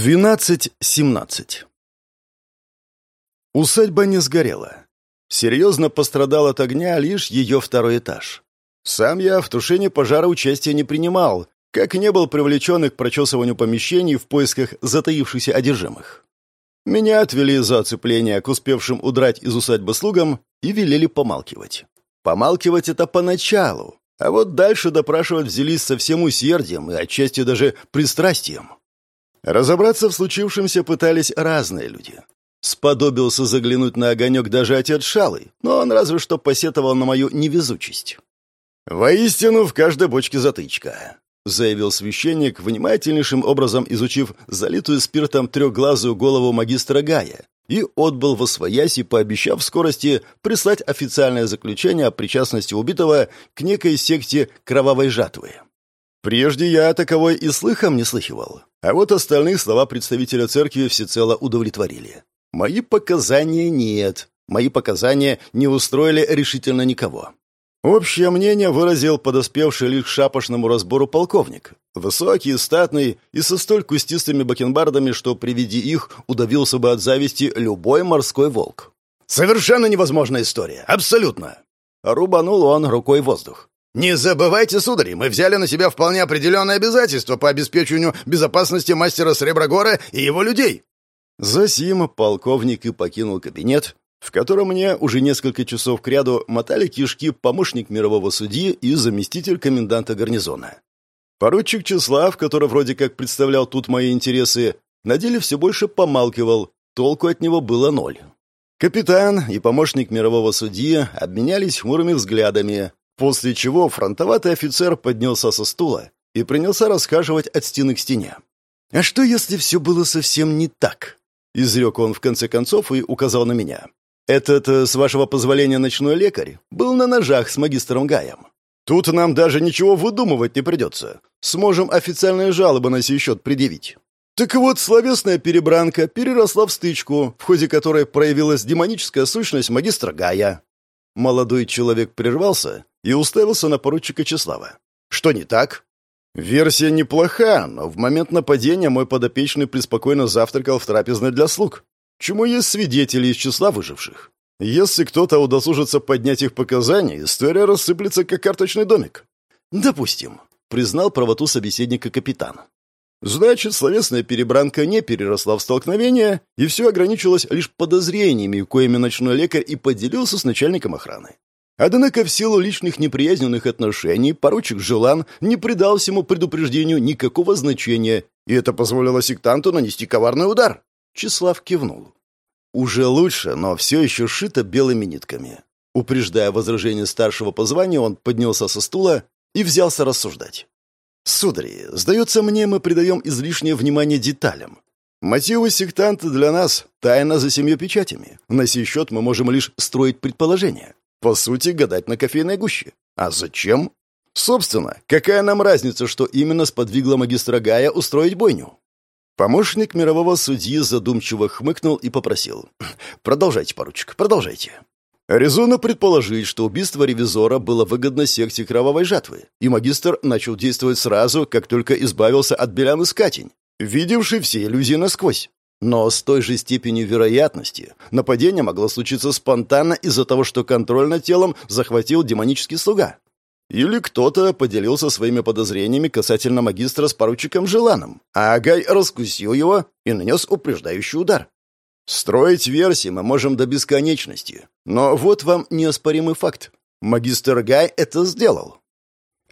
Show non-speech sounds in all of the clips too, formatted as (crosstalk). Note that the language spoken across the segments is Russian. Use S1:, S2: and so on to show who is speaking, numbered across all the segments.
S1: 12.17 Усадьба не сгорела. Серьезно пострадал от огня лишь ее второй этаж. Сам я в тушении пожара участия не принимал, как не был привлечен к прочесыванию помещений в поисках затаившихся одержимых. Меня отвели за оцепление к успевшим удрать из усадьбы слугам и велели помалкивать. Помалкивать это поначалу, а вот дальше допрашивать взялись со всем усердием и отчасти даже пристрастием. Разобраться в случившемся пытались разные люди. Сподобился заглянуть на огонек даже отец Шалый, но он разве что посетовал на мою невезучесть. «Воистину, в каждой бочке затычка», — заявил священник, внимательнейшим образом изучив залитую спиртом трехглазую голову магистра Гая, и отбыл во свояси, пообещав в скорости прислать официальное заключение о причастности убитого к некой секте кровавой жатвы. Прежде я таковой и слыхом не слыхивал. А вот остальные слова представителя церкви всецело удовлетворили. Мои показания нет. Мои показания не устроили решительно никого. Общее мнение выразил подоспевший лишь к шапошному разбору полковник. Высокий, статный и со столь кустистыми бакенбардами, что при виде их удавился бы от зависти любой морской волк. «Совершенно невозможная история! Абсолютно!» Рубанул он рукой воздух. «Не забывайте, судари, мы взяли на себя вполне определенные обязательства по обеспечению безопасности мастера Среброгора и его людей». Засим полковник и покинул кабинет, в котором мне уже несколько часов кряду мотали кишки помощник мирового судьи и заместитель коменданта гарнизона. Поручик Числав, который вроде как представлял тут мои интересы, на деле все больше помалкивал, толку от него было ноль. Капитан и помощник мирового судьи обменялись хмурыми взглядами, После чего фронтоватый офицер поднялся со стула и принялся расхаживать от стены к стене. «А что, если все было совсем не так?» — изрек он в конце концов и указал на меня. «Этот, э, с вашего позволения, ночной лекарь был на ножах с магистром Гаем. Тут нам даже ничего выдумывать не придется. Сможем официальные жалобы на сей счет предъявить». Так вот, словесная перебранка переросла в стычку, в ходе которой проявилась демоническая сущность магистра Гая. Молодой человек прервался и уставился на поручика Числава. «Что не так?» «Версия неплоха, но в момент нападения мой подопечный преспокойно завтракал в трапезной для слуг, чему есть свидетели из числа выживших. Если кто-то удосужится поднять их показания, история рассыплется, как карточный домик». «Допустим», — признал правоту собеседника капитан. Значит, словесная перебранка не переросла в столкновение, и все ограничилось лишь подозрениями, коими ночной лекарь и поделился с начальником охраны. Однако в силу личных неприязненных отношений поручик Желан не придал всему предупреждению никакого значения, и это позволило сектанту нанести коварный удар. Числав кивнул. Уже лучше, но все еще шито белыми нитками. Упреждая возражение старшего по званию, он поднялся со стула и взялся рассуждать. «Судари, сдается мне, мы придаем излишнее внимание деталям. Мотивы сектанта для нас — тайна за семью печатями. На сей счет мы можем лишь строить предположения. По сути, гадать на кофейной гуще. А зачем? Собственно, какая нам разница, что именно сподвигло магистра Гая устроить бойню? Помощник мирового судьи задумчиво хмыкнул и попросил. «Продолжайте, поручик, продолжайте». Резонно предположить, что убийство ревизора было выгодно секте кровавой жатвы, и магистр начал действовать сразу, как только избавился от Белян Искатень, видевший все иллюзии насквозь. Но с той же степенью вероятности нападение могло случиться спонтанно из-за того, что контроль над телом захватил демонический слуга. Или кто-то поделился своими подозрениями касательно магистра с поручиком Желаном, а Агай раскусил его и нанес упреждающий удар. Строить версии мы можем до бесконечности. Но вот вам неоспоримый факт. Магистр Гай это сделал.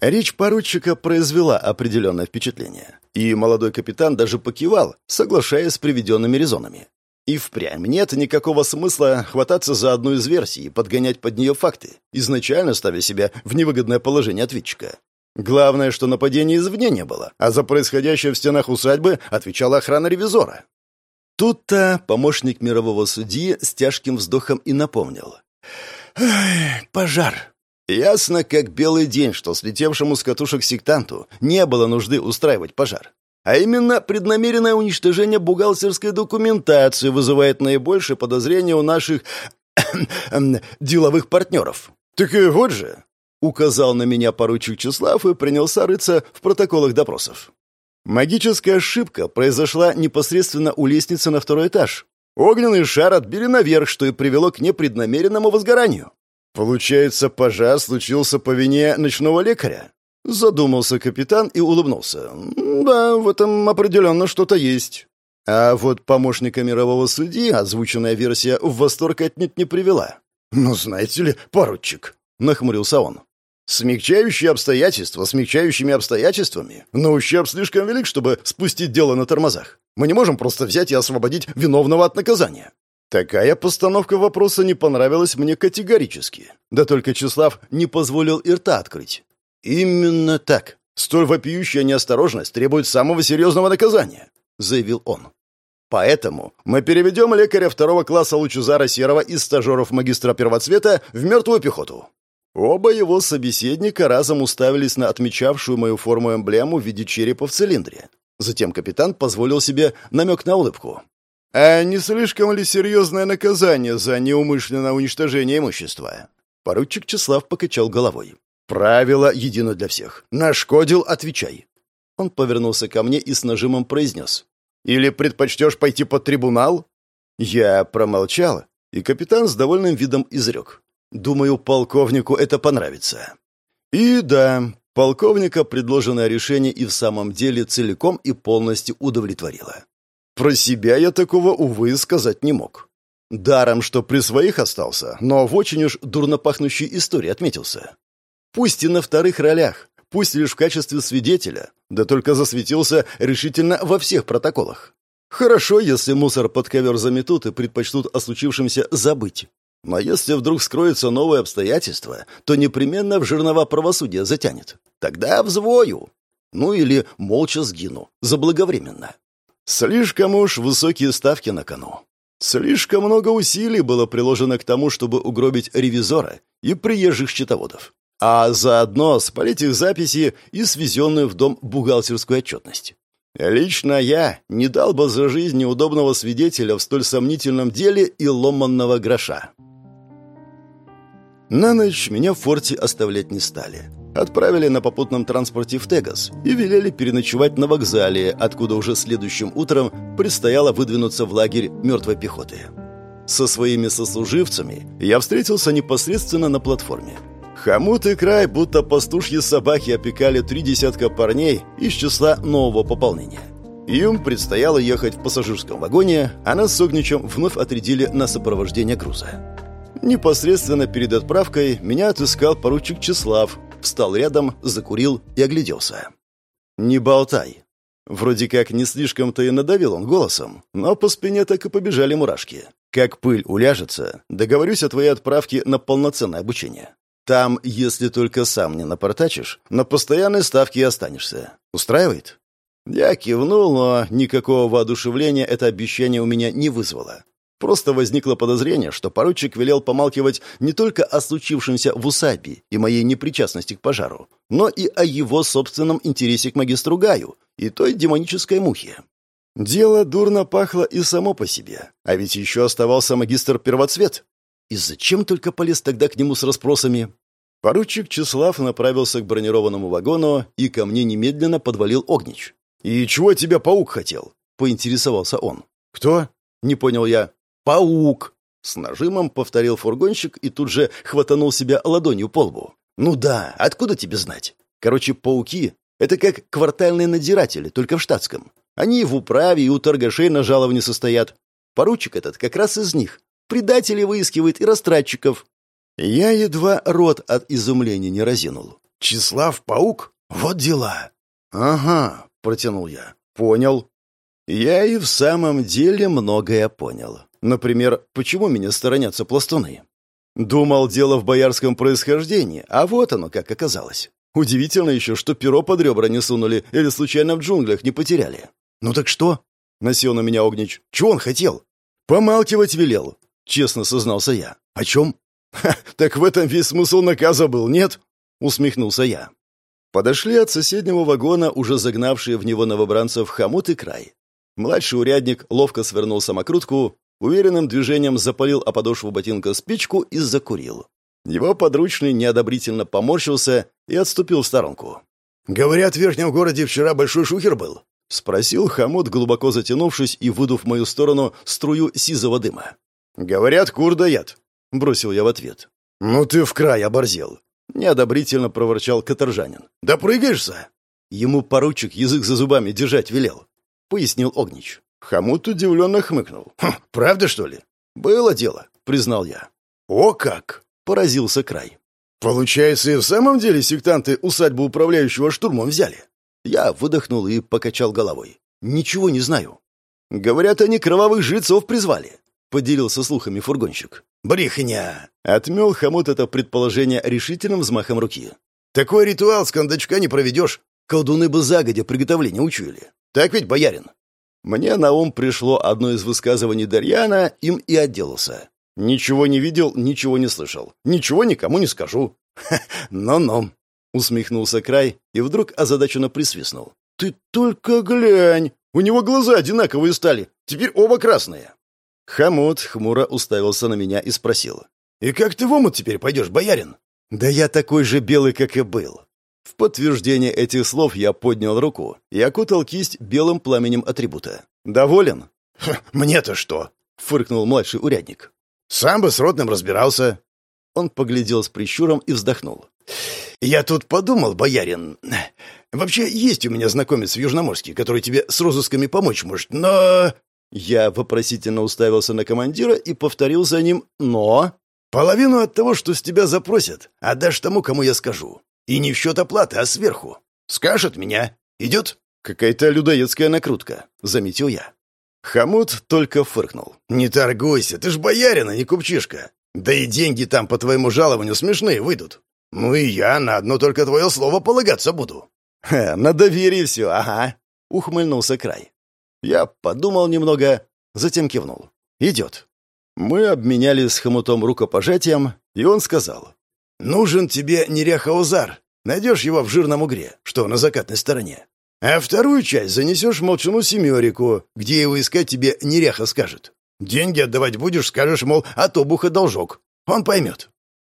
S1: Речь поручика произвела определенное впечатление. И молодой капитан даже покивал, соглашаясь с приведенными резонами. И впрямь нет никакого смысла хвататься за одну из версий и подгонять под нее факты, изначально ставя себя в невыгодное положение ответчика. Главное, что нападения извне не было, а за происходящее в стенах усадьбы отвечала охрана ревизора. Тут-то помощник мирового судьи с тяжким вздохом и напомнил. «Пожар!» Ясно, как белый день, что слетевшему с катушек сектанту не было нужды устраивать пожар. А именно преднамеренное уничтожение бухгалтерской документации вызывает наибольшее подозрение у наших (coughs) деловых партнеров. Так и вот же, указал на меня поручик Числав и принялся рыться в протоколах допросов. Магическая ошибка произошла непосредственно у лестницы на второй этаж. Огненный шар отбили наверх, что и привело к непреднамеренному возгоранию. Получается, пожар случился по вине ночного лекаря? Задумался капитан и улыбнулся. Да, в этом определенно что-то есть. А вот помощника мирового судьи озвученная версия в восторг отнюдь не привела. «Ну, знаете ли, поручик», — нахмурился он. «Смягчающие обстоятельства смягчающими обстоятельствами, но ущерб слишком велик, чтобы спустить дело на тормозах. Мы не можем просто взять и освободить виновного от наказания». Такая постановка вопроса не понравилась мне категорически. Да только Числав не позволил и рта открыть. «Именно так. Столь вопиющая неосторожность требует самого серьезного наказания», — заявил он. Поэтому мы переведем лекаря второго класса Лучезара Серого из стажеров магистра первоцвета в мертвую пехоту. Оба его собеседника разом уставились на отмечавшую мою форму эмблему в виде черепа в цилиндре. Затем капитан позволил себе намек на улыбку. «А не слишком ли серьезное наказание за неумышленное уничтожение имущества?» Поручик Числав покачал головой. «Правило едино для всех. Нашкодил — отвечай». Он повернулся ко мне и с нажимом произнес. Или предпочтешь пойти под трибунал?» Я промолчал, и капитан с довольным видом изрек. «Думаю, полковнику это понравится». И да, полковника предложенное решение и в самом деле целиком и полностью удовлетворило. Про себя я такого, увы, сказать не мог. Даром, что при своих остался, но в очень уж дурно пахнущей истории отметился. Пусть и на вторых ролях, пусть лишь в качестве свидетеля, да только засветился решительно во всех протоколах. Хорошо, если мусор под ковер заметут и предпочтут о случившемся забыть. Но если вдруг скроются новые обстоятельства, то непременно в жернова правосудия затянет. Тогда взвою. Ну или молча сгину. Заблаговременно. Слишком уж высокие ставки на кону. Слишком много усилий было приложено к тому, чтобы угробить ревизора и приезжих счетоводов а заодно спалить их записи и свезенную в дом бухгалтерскую отчетность. Лично я не дал бы за жизнь неудобного свидетеля в столь сомнительном деле и ломанного гроша. На ночь меня в форте оставлять не стали. Отправили на попутном транспорте в Тегас и велели переночевать на вокзале, откуда уже следующим утром предстояло выдвинуться в лагерь мертвой пехоты. Со своими сослуживцами я встретился непосредственно на платформе. Хомут и край, будто пастушьи собаки опекали три десятка парней из числа нового пополнения. Им предстояло ехать в пассажирском вагоне, а нас с Огничем вновь отрядили на сопровождение груза. Непосредственно перед отправкой меня отыскал поручик Числав, встал рядом, закурил и огляделся. «Не болтай». Вроде как не слишком-то и надавил он голосом, но по спине так и побежали мурашки. Как пыль уляжется, договорюсь о твоей отправке на полноценное обучение. Там, если только сам не напортачишь, на постоянной ставке и останешься. Устраивает?» Я кивнул, но никакого воодушевления это обещание у меня не вызвало. Просто возникло подозрение, что поручик велел помалкивать не только о случившемся в усадьбе и моей непричастности к пожару, но и о его собственном интересе к магистру Гаю и той демонической мухе. Дело дурно пахло и само по себе, а ведь еще оставался магистр Первоцвет. И зачем только полез тогда к нему с расспросами? Поручик Числав направился к бронированному вагону, и ко мне немедленно подвалил Огнич. «И чего тебя паук хотел?» — поинтересовался он. «Кто?» — не понял я. «Паук!» — с нажимом повторил фургонщик и тут же хватанул себя ладонью по лбу. «Ну да, откуда тебе знать? Короче, пауки — это как квартальные надзиратели, только в штатском. Они в управе и у торгашей на жаловании состоят. Поручик этот как раз из них. Предателей выискивает и растратчиков. Я едва рот от изумления не разинул. «Числав Паук? Вот дела!» «Ага», — протянул я. «Понял». Я и в самом деле многое понял. Например, почему меня сторонятся пластуны? Думал, дело в боярском происхождении, а вот оно как оказалось. Удивительно еще, что перо под ребра не сунули или случайно в джунглях не потеряли. «Ну так что?» — насел на меня Огнич. «Чего он хотел?» «Помалкивать велел», — честно сознался я. «О чем?» «Ха, так в этом весь смысл наказа был, нет?» — усмехнулся я. Подошли от соседнего вагона, уже загнавшие в него новобранцев хомут и край. Младший урядник ловко свернул самокрутку, уверенным движением запалил о подошву ботинка спичку и закурил. Его подручный неодобрительно поморщился и отступил в сторонку. «Говорят, в верхнем городе вчера большой шухер был. — спросил хомут, глубоко затянувшись и выдув в мою сторону струю сизого дыма. «Говорят, кур дает», — бросил я в ответ. «Ну ты в край оборзел», — неодобрительно проворчал каторжанин. «Допрыгаешься?» Ему поручик язык за зубами держать велел, — пояснил Огнич. Хомут удивленно хмыкнул. «Хм, «Правда, что ли?» «Было дело», — признал я. «О как!» — поразился край. «Получается, и в самом деле сектанты усадьбу управляющего штурмом взяли?» Я выдохнул и покачал головой. «Ничего не знаю». «Говорят, они кровавых жрецов призвали», — поделился слухами фургонщик. «Брехня!» — отмел хомут это предположение решительным взмахом руки. «Такой ритуал с кондачка не проведешь. Колдуны бы загодя приготовление учуяли. Так ведь, боярин?» Мне на ум пришло одно из высказываний Дарьяна, им и отделался. Ничего не видел, ничего не слышал. Ничего никому не скажу. (laughs) «Но-но», — усмехнулся Край и вдруг озадаченно присвистнул. «Ты только глянь! У него глаза одинаковые стали, теперь оба красные!» Хамут хмуро уставился на меня и спросил. «И как ты в омут теперь пойдешь, боярин?» «Да я такой же белый, как и был». В подтверждение этих слов я поднял руку и окутал кисть белым пламенем атрибута. «Доволен?» «Мне-то что?» — фыркнул младший урядник. «Сам бы с ротным разбирался». Он поглядел с прищуром и вздохнул. «Я тут подумал, боярин. Вообще, есть у меня знакомец в Южноморске, который тебе с розысками помочь может, но...» Я вопросительно уставился на командира и повторил за ним «но». «Половину от того, что с тебя запросят, отдашь тому, кому я скажу. И не в счет оплаты, а сверху. Скажет меня. Идет?» «Какая-то людоедская накрутка», — заметил я. Хамут только фыркнул. «Не торгуйся, ты ж боярин, а не купчишка. Да и деньги там по твоему жалованию смешные выйдут. Ну и я на одно только твое слово полагаться буду». «Ха, на доверие все, ага», — ухмыльнулся край. Я подумал немного, затем кивнул. «Идет». Мы обменялись с хомутом рукопожатием, и он сказал. «Нужен тебе неряха-узар. Найдешь его в жирном угре, что на закатной стороне. А вторую часть занесешь молчану семерику, где его искать тебе неряха скажет. Деньги отдавать будешь, скажешь, мол, от обуха должок. Он поймет».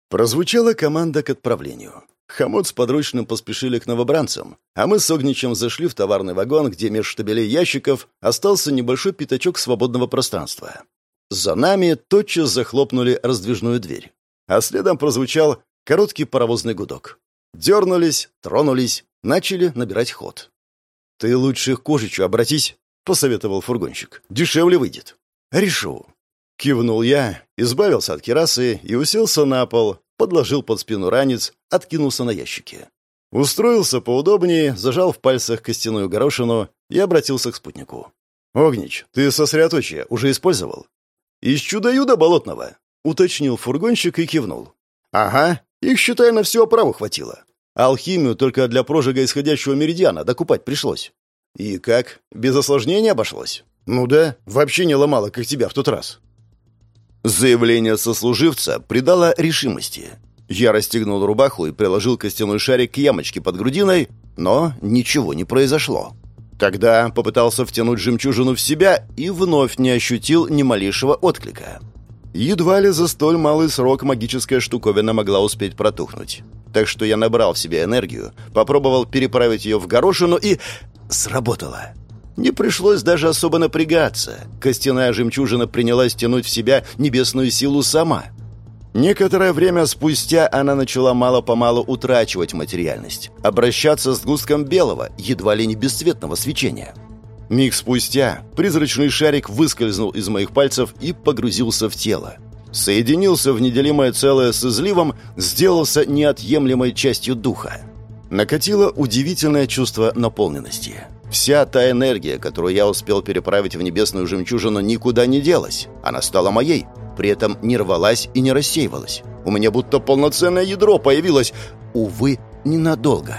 S1: Прозвучала команда к отправлению. Хомут с подручным поспешили к новобранцам, а мы с Огничем зашли в товарный вагон, где меж штабелей ящиков остался небольшой пятачок свободного пространства. За нами тотчас захлопнули раздвижную дверь, а следом прозвучал короткий паровозный гудок. Дернулись, тронулись, начали набирать ход. «Ты лучше к Кожичу обратись», — посоветовал фургонщик. «Дешевле выйдет». «Решу». Кивнул я, избавился от керасы и уселся на пол, подложил под спину ранец, откинулся на ящике. Устроился поудобнее, зажал в пальцах костяную горошину и обратился к спутнику. «Огнич, ты сосредоточие уже использовал?» «Из чудо-юда болотного», — уточнил фургонщик и кивнул. «Ага, их, считай, на всю оправу хватило. Алхимию только для прожига исходящего меридиана докупать пришлось. И как, без осложнений обошлось?» «Ну да, вообще не ломало, как тебя в тот раз». Заявление сослуживца придало решимости. Я расстегнул рубаху и приложил костяной шарик к ямочке под грудиной, но ничего не произошло. Тогда попытался втянуть жемчужину в себя и вновь не ощутил ни малейшего отклика. Едва ли за столь малый срок магическая штуковина могла успеть протухнуть. Так что я набрал в себя энергию, попробовал переправить ее в горошину и... сработало. Не пришлось даже особо напрягаться. Костяная жемчужина принялась тянуть в себя небесную силу сама. Некоторое время спустя она начала мало-помалу утрачивать материальность, обращаться с густком белого, едва ли не бесцветного свечения. Миг спустя призрачный шарик выскользнул из моих пальцев и погрузился в тело. Соединился в неделимое целое с изливом, сделался неотъемлемой частью духа. Накатило удивительное чувство наполненности – Вся та энергия, которую я успел переправить в небесную жемчужину, никуда не делась. Она стала моей, при этом не рвалась и не рассеивалась. У меня будто полноценное ядро появилось, увы, ненадолго.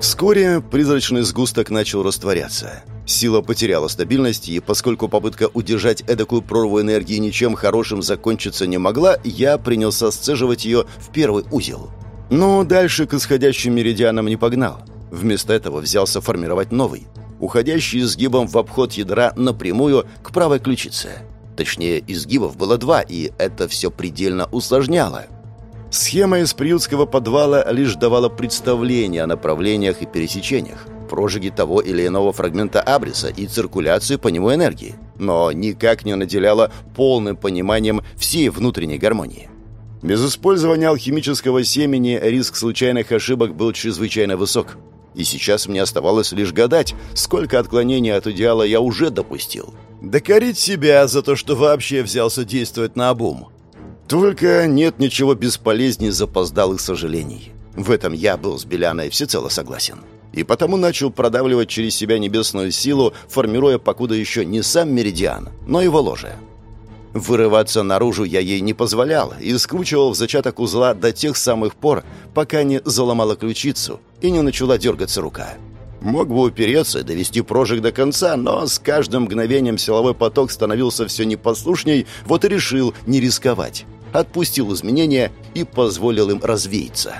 S1: Вскоре призрачный сгусток начал растворяться. Сила потеряла стабильность, и поскольку попытка удержать эдакую прорву энергии ничем хорошим закончиться не могла, я принялся сцеживать ее в первый узел. Но дальше к исходящим меридианам не погнал. Вместо этого взялся формировать новый, уходящий изгибом в обход ядра напрямую к правой ключице. Точнее, изгибов было два, и это все предельно усложняло. Схема из приютского подвала лишь давала представление о направлениях и пересечениях. Прожиги того или иного фрагмента абриса и циркуляцию по нему энергии, но никак не наделяла полным пониманием всей внутренней гармонии. Без использования алхимического семени риск случайных ошибок был чрезвычайно высок. И сейчас мне оставалось лишь гадать, сколько отклонений от идеала я уже допустил. Докорить себя за то, что вообще взялся действовать на обум. Только нет ничего бесполезней запоздалых сожалений. В этом я был с Беляной всецело согласен. И потому начал продавливать через себя небесную силу, формируя покуда еще не сам меридиан, но его ложе. Вырываться наружу я ей не позволял и скручивал в зачаток узла до тех самых пор, пока не заломала ключицу и не начала дергаться рука. Мог бы упереться и довести прожиг до конца, но с каждым мгновением силовой поток становился все непослушней, вот и решил не рисковать. Отпустил изменения и позволил им развеяться.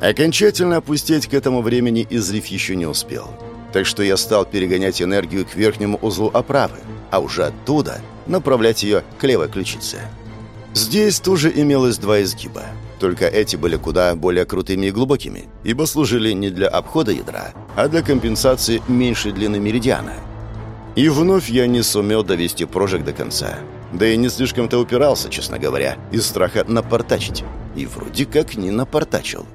S1: Окончательно опустить к этому времени излив еще не успел. Так что я стал перегонять энергию к верхнему узлу оправы, а уже оттуда направлять ее к левой ключице. Здесь тоже имелось два изгиба. Только эти были куда более крутыми и глубокими, ибо служили не для обхода ядра, а для компенсации меньшей длины меридиана. И вновь я не сумел довести прожиг до конца. Да и не слишком-то упирался, честно говоря, из страха напортачить. И вроде как не напортачил.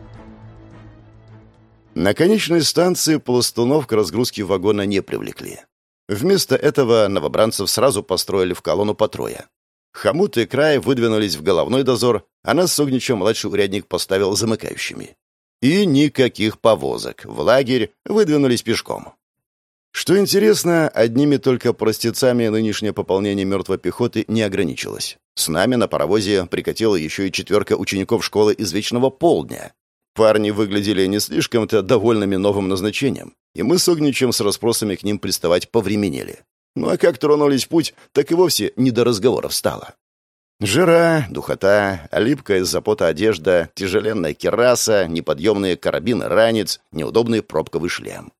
S1: На конечной станции пластунов к разгрузке вагона не привлекли. Вместо этого новобранцев сразу построили в колонну по трое. Хомут и Край выдвинулись в головной дозор, а нас с Огничем младший урядник поставил замыкающими. И никаких повозок. В лагерь выдвинулись пешком. Что интересно, одними только простецами нынешнее пополнение мертвой пехоты не ограничилось. С нами на паровозе прикатила еще и четверка учеников школы из Вечного Полдня. Парни выглядели не слишком-то довольными новым назначением, и мы с Огничем с расспросами к ним приставать повременели. Ну а как тронулись в путь, так и вовсе не до разговоров стало. Жира, духота, липкая из-за пота одежда, тяжеленная кераса, неподъемные карабины ранец, неудобный пробковый шлем.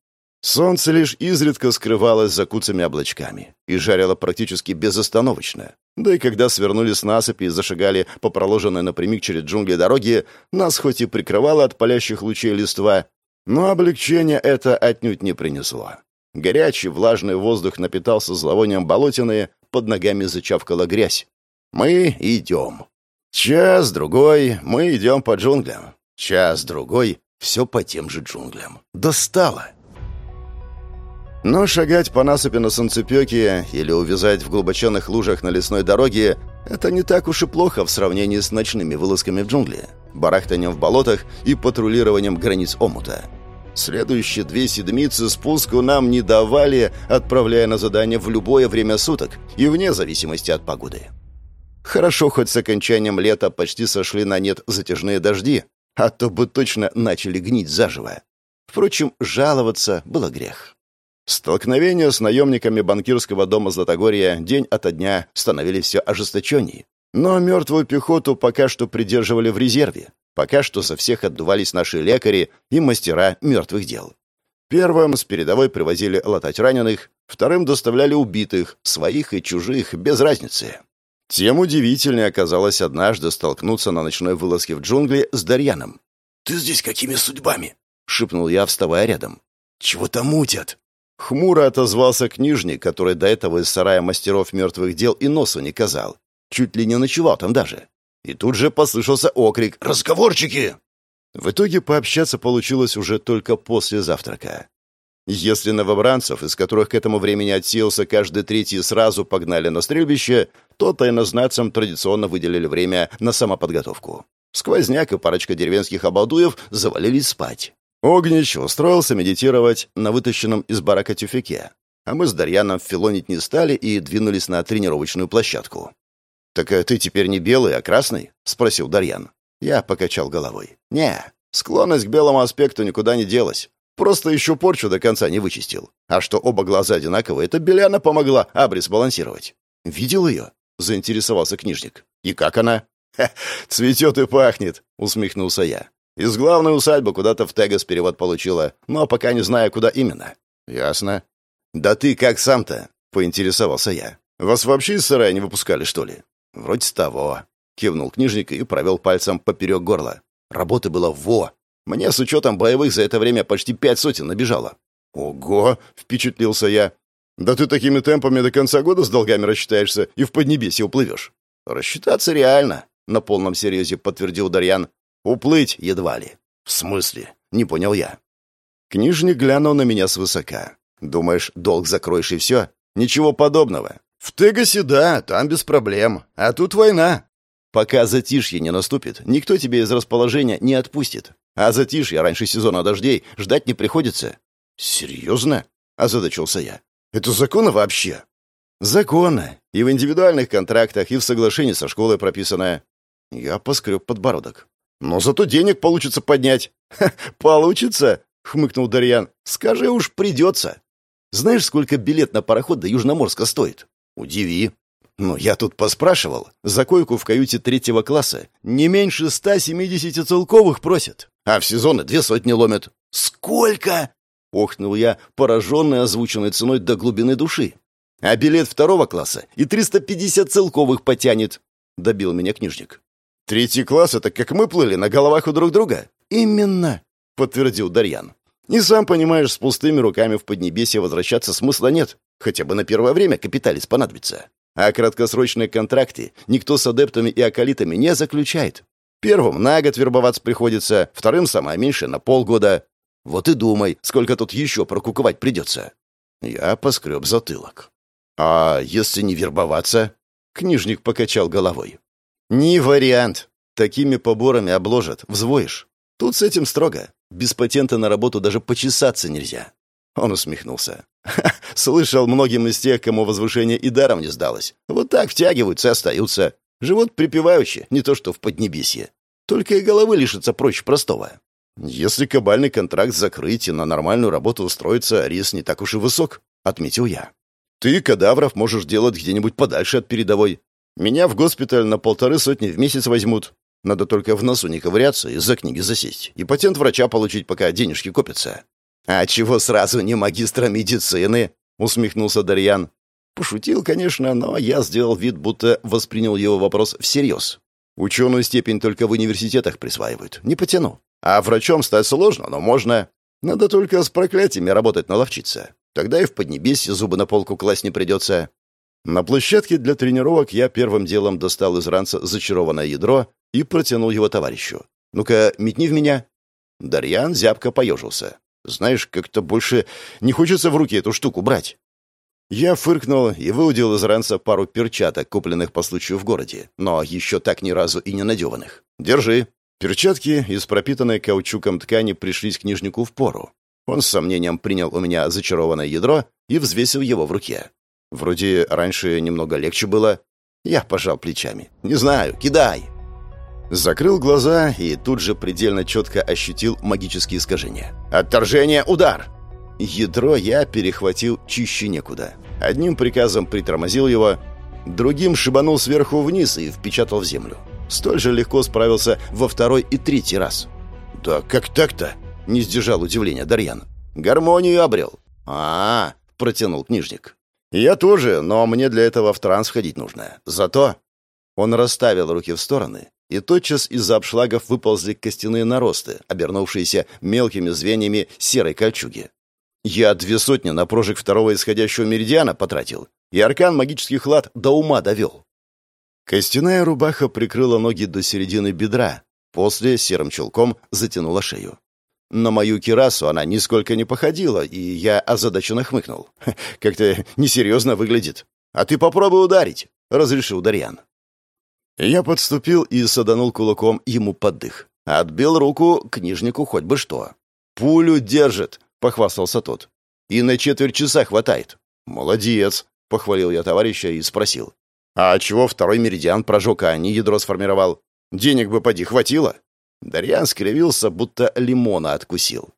S1: Солнце лишь изредка скрывалось за куцами облачками и жарило практически безостановочно. Да и когда свернули с насыпи и зашагали по проложенной напрямик через джунгли дороги, нас хоть и прикрывало от палящих лучей листва, но облегчение это отнюдь не принесло. Горячий влажный воздух напитался зловонием болотины, под ногами зачавкала грязь. Мы идем. Час-другой мы идем по джунглям. Час-другой все по тем же джунглям. Достало. Но шагать по насыпи на солнцепеке или увязать в глубоченных лужах на лесной дороге — это не так уж и плохо в сравнении с ночными вылазками в джунгли, барахтанием в болотах и патрулированием границ омута. Следующие две седмицы спуску нам не давали, отправляя на задание в любое время суток и вне зависимости от погоды. Хорошо, хоть с окончанием лета почти сошли на нет затяжные дожди, а то бы точно начали гнить заживо. Впрочем, жаловаться было грех. Столкновения с наемниками банкирского дома Златогорья день ото дня становились все ожесточеннее. Но мертвую пехоту пока что придерживали в резерве. Пока что со всех отдувались наши лекари и мастера мертвых дел. Первым с передовой привозили латать раненых, вторым доставляли убитых, своих и чужих, без разницы. Тем удивительнее оказалось однажды столкнуться на ночной вылазке в джунгли с Дарьяном.
S2: «Ты здесь какими судьбами?»
S1: — шепнул я, вставая рядом.
S2: «Чего-то мутят».
S1: Хмуро отозвался книжник, который до этого из сарая мастеров мертвых дел и носу не казал. Чуть ли не ночевал там даже. И тут же послышался окрик
S2: «Разговорчики!».
S1: В итоге пообщаться получилось уже только после завтрака. Если новобранцев, из которых к этому времени отсеялся каждый третий, сразу погнали на стрельбище, то тайнознацам традиционно выделили время на самоподготовку. Сквозняк и парочка деревенских обалдуев завалились спать. Огнич устроился медитировать на вытащенном из барака тюфяке, а мы с Дарьяном филонить не стали и двинулись на тренировочную площадку. «Так а ты теперь не белый, а красный?» — спросил Дарьян. Я покачал головой. «Не, склонность к белому аспекту никуда не делась. Просто еще порчу до конца не вычистил. А что оба глаза одинаковые, это Беляна помогла абрис балансировать». «Видел ее?» — заинтересовался книжник. «И как она?» «Цветет и пахнет», — усмехнулся я. Из главной усадьбы куда-то в Тегас перевод получила, но пока не знаю, куда именно». «Ясно». «Да ты как сам-то?» — поинтересовался я. «Вас вообще из сарая не выпускали, что ли?» «Вроде того», — кивнул книжник и провел пальцем поперек горла. «Работы было во! Мне с учетом боевых за это время почти пять сотен набежало. «Ого!» — впечатлился я. «Да ты такими темпами до конца года с долгами рассчитаешься и в Поднебесье уплывешь». «Рассчитаться реально», — на полном серьезе подтвердил Дарьян. «Уплыть едва ли». «В смысле?» — не понял я. Книжник глянул на меня свысока. «Думаешь, долг закроешь и все?» «Ничего подобного. В Тегасе, да, там без проблем. А тут война. Пока затишье не наступит, никто тебе из расположения не отпустит. А затишье раньше сезона дождей ждать не приходится». «Серьезно?» — озадачился я. «Это законно вообще?» «Законно. И в индивидуальных контрактах, и в соглашении со школой прописано». Я поскреб подбородок. «Но зато денег получится поднять». Ха, «Получится?» — хмыкнул Дарьян. «Скажи уж, придется. Знаешь, сколько билет на пароход до Южноморска стоит?» «Удиви». «Ну, я тут поспрашивал. За койку в каюте третьего класса не меньше 170 целковых просят. А в сезоны две сотни ломят». «Сколько?» — охнул я, пораженный озвученной ценой до глубины души. «А билет второго класса и 350 целковых потянет», — добил меня книжник. «Третий класс — это как мы плыли на головах у друг друга?» «Именно», — подтвердил Дарьян. «И сам понимаешь, с пустыми руками в Поднебесье возвращаться смысла нет. Хотя бы на первое время капиталец понадобится. А краткосрочные контракты никто с адептами и акалитами не заключает. Первым на год вербоваться приходится, вторым самое меньшее на полгода. Вот и думай, сколько тут еще прокуковать придется. Я поскреб затылок. А если не вербоваться? Книжник покачал головой. Не вариант. Такими поборами обложат, взвоишь. Тут с этим строго. Без патента на работу даже почесаться нельзя. Он усмехнулся. «Слышал, многим из тех, кому возвышение и даром не сдалось. Вот так втягиваются и остаются. Живут припеваючи, не то что в Поднебесье. Только и головы лишиться проще простого. Если кабальный контракт закрыть и на нормальную работу устроиться, риск не так уж и высок», — отметил я. «Ты кадавров можешь делать где-нибудь подальше от передовой. Меня в госпиталь на полторы сотни в месяц возьмут. Надо только в носу не ковыряться и за книги засесть. И патент врача получить, пока денежки копятся. «А чего сразу не магистра медицины?» — усмехнулся Дарьян. Пошутил, конечно, но я сделал вид, будто воспринял его вопрос всерьез. Ученую степень только в университетах присваивают. Не потяну. А врачом стать сложно, но можно. Надо только с проклятиями работать наловчиться. Тогда и в Поднебесье зубы на полку класть не придется. На площадке для тренировок я первым делом достал из ранца зачарованное ядро и протянул его товарищу. «Ну-ка, метни в меня». Дарьян зябко поежился. Знаешь, как-то больше не хочется в руки эту штуку брать». Я фыркнул и выудил из ранца пару перчаток, купленных по случаю в городе, но еще так ни разу и не надеванных. «Держи». Перчатки из пропитанной каучуком ткани пришлись книжнику в пору. Он с сомнением принял у меня зачарованное ядро и взвесил его в руке. Вроде раньше немного легче было. Я пожал плечами. «Не знаю, кидай!» Закрыл глаза и тут же предельно четко ощутил магические искажения. «Отторжение! Удар!» Ядро я перехватил чище некуда. Одним приказом притормозил его, другим шибанул сверху вниз и впечатал в землю. Столь же легко справился во второй и третий раз. «Да как так-то?» — не сдержал удивления Дарьян. «Гармонию обрел». А -а -а, протянул книжник. «Я тоже, но мне для этого в транс ходить нужно. Зато...» Он расставил руки в стороны, и тотчас из-за обшлагов выползли костяные наросты, обернувшиеся мелкими звеньями серой кольчуги. Я две сотни на прожиг второго исходящего меридиана потратил, и аркан магических лад до ума довел. Костяная рубаха прикрыла ноги до середины бедра, после серым чулком затянула шею. На мою кирасу она нисколько не походила, и я озадаченно хмыкнул. (laughs) «Как-то несерьезно выглядит. А ты попробуй ударить», — разрешил Дарьян. Я подступил и саданул кулаком ему под дых. Отбил руку книжнику хоть бы что. «Пулю держит», — похвастался тот. «И на четверть часа хватает». «Молодец», — похвалил я товарища и спросил. «А чего второй меридиан прожег, а не ядро сформировал? Денег бы поди хватило?» Дарьян скривился, будто лимона откусил.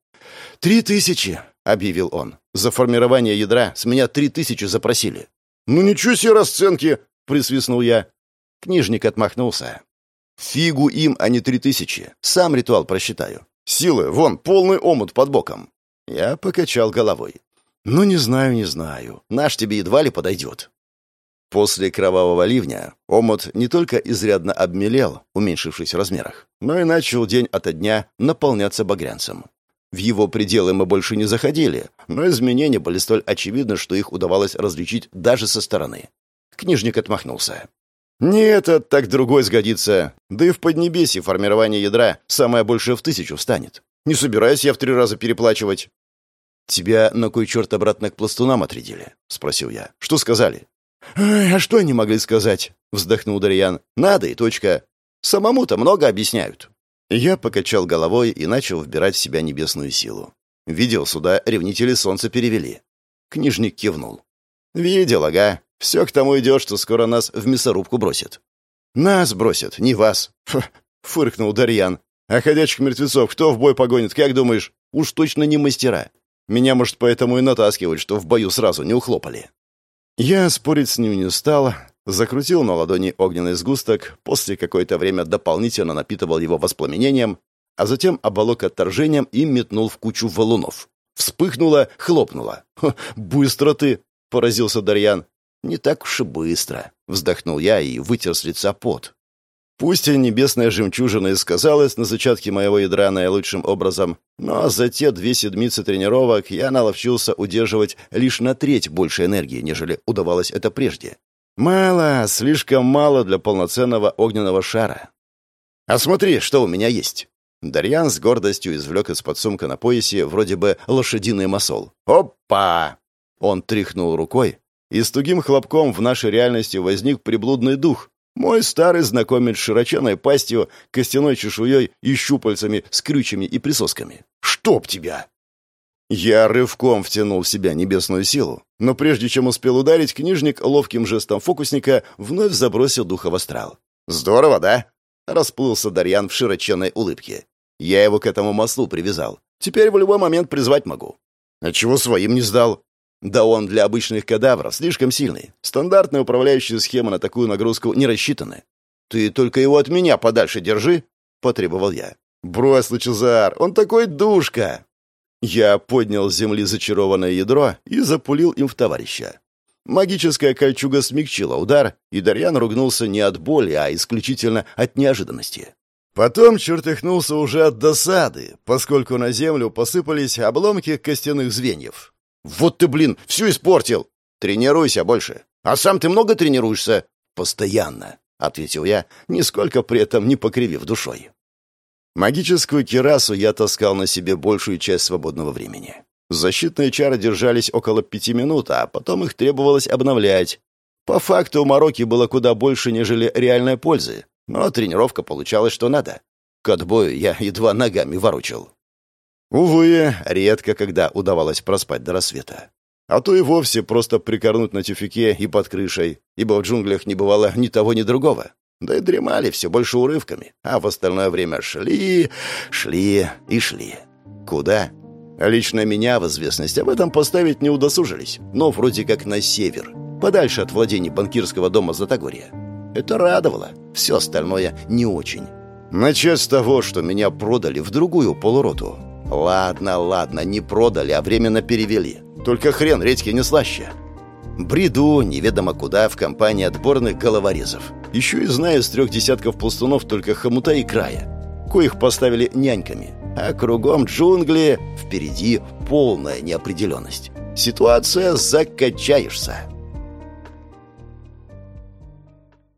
S1: «Три тысячи», — объявил он. «За формирование ядра с меня три тысячи запросили». «Ну ничего себе расценки!» — присвистнул я. Книжник отмахнулся. «Фигу им, а не три тысячи. Сам ритуал просчитаю. Силы, вон, полный омут под боком». Я покачал головой. «Ну, не знаю, не знаю. Наш тебе едва ли подойдет». После кровавого ливня омут не только изрядно обмелел, уменьшившись в размерах, но и начал день ото дня наполняться багрянцем. В его пределы мы больше не заходили, но изменения были столь очевидны, что их удавалось различить даже со стороны. Книжник отмахнулся. «Не этот, так другой сгодится. Да и в Поднебесье формирование ядра самое большее в тысячу встанет. Не собираюсь я в три раза переплачивать». «Тебя на кой черт обратно к пластунам отрядили?» — спросил я. «Что сказали?» «А что они могли сказать?» — вздохнул Дарьян. «Надо и точка. Самому-то много объясняют». Я покачал головой и начал вбирать в себя небесную силу. Видел, сюда ревнители солнца перевели. Книжник кивнул. «Видел, ага. Все к тому идет, что скоро нас в мясорубку бросят». «Нас бросят, не вас», фыркнул Дарьян. «А ходячих мертвецов кто в бой погонит, как думаешь? Уж точно не мастера. Меня, может, поэтому и натаскивают, что в бою сразу не ухлопали». Я спорить с ним не стал, закрутил на ладони огненный сгусток, после какое-то время дополнительно напитывал его воспламенением, а затем оболок отторжением и метнул в кучу валунов. Вспыхнуло, хлопнуло. «Быстро ты!» — поразился Дарьян. «Не так уж и быстро», — вздохнул я и вытер с лица пот. Пусть и небесная жемчужина и сказалась на зачатке моего ядра наилучшим образом, но за те две седмицы тренировок я наловчился удерживать лишь на треть больше энергии, нежели удавалось это прежде. Мало, слишком мало для полноценного огненного шара. А смотри, что у меня есть. Дарьян с гордостью извлек из-под сумка на поясе вроде бы лошадиный масол. Опа! Он тряхнул рукой, и с тугим хлопком в нашей реальности возник приблудный дух. Мой старый знакомец широченной пастью, костяной чешуей и щупальцами с крючьями и присосками. «Чтоб тебя!» Я рывком втянул в себя небесную силу, но прежде чем успел ударить, книжник ловким жестом фокусника вновь забросил духа в астрал. «Здорово, да?» — расплылся Дарьян в широченной улыбке. «Я его к этому маслу привязал. Теперь в любой момент призвать могу». «А чего своим не сдал?» «Да он для обычных кадавров слишком сильный. Стандартные управляющие схемы на такую нагрузку не рассчитаны». «Ты только его от меня подальше держи», — потребовал я. «Брось, Лучезар, он такой душка!» Я поднял с земли зачарованное ядро и запулил им в товарища. Магическая кольчуга смягчила удар, и Дарьян ругнулся не от боли, а исключительно от неожиданности. Потом чертыхнулся уже от досады, поскольку на землю посыпались обломки костяных звеньев. «Вот ты, блин, все испортил!» «Тренируйся больше!» «А сам ты много тренируешься?» «Постоянно», — ответил я, нисколько при этом не покривив душой. Магическую кирасу я таскал на себе большую часть свободного времени. Защитные чары держались около пяти минут, а потом их требовалось обновлять. По факту у Марокки было куда больше, нежели реальной пользы, но тренировка получалась что надо. К отбою я едва ногами ворочал. Увы, редко когда удавалось проспать до рассвета. А то и вовсе просто прикорнуть на тюфике и под крышей, ибо в джунглях не бывало ни того, ни другого. Да и дремали все больше урывками, а в остальное время шли, шли и шли. Куда? Лично меня в известность об этом поставить не удосужились, но вроде как на север, подальше от владений банкирского дома Затагорья. Это радовало, все остальное не очень. Начать с того, что меня продали в другую полуроту. Ладно, ладно, не продали, а временно перевели. Только хрен редьки не слаще. Бреду неведомо куда в компании отборных головорезов. Еще и знаю с трех десятков пластунов только хомута и края, коих поставили няньками. А кругом джунгли, впереди полная неопределенность. Ситуация закачаешься.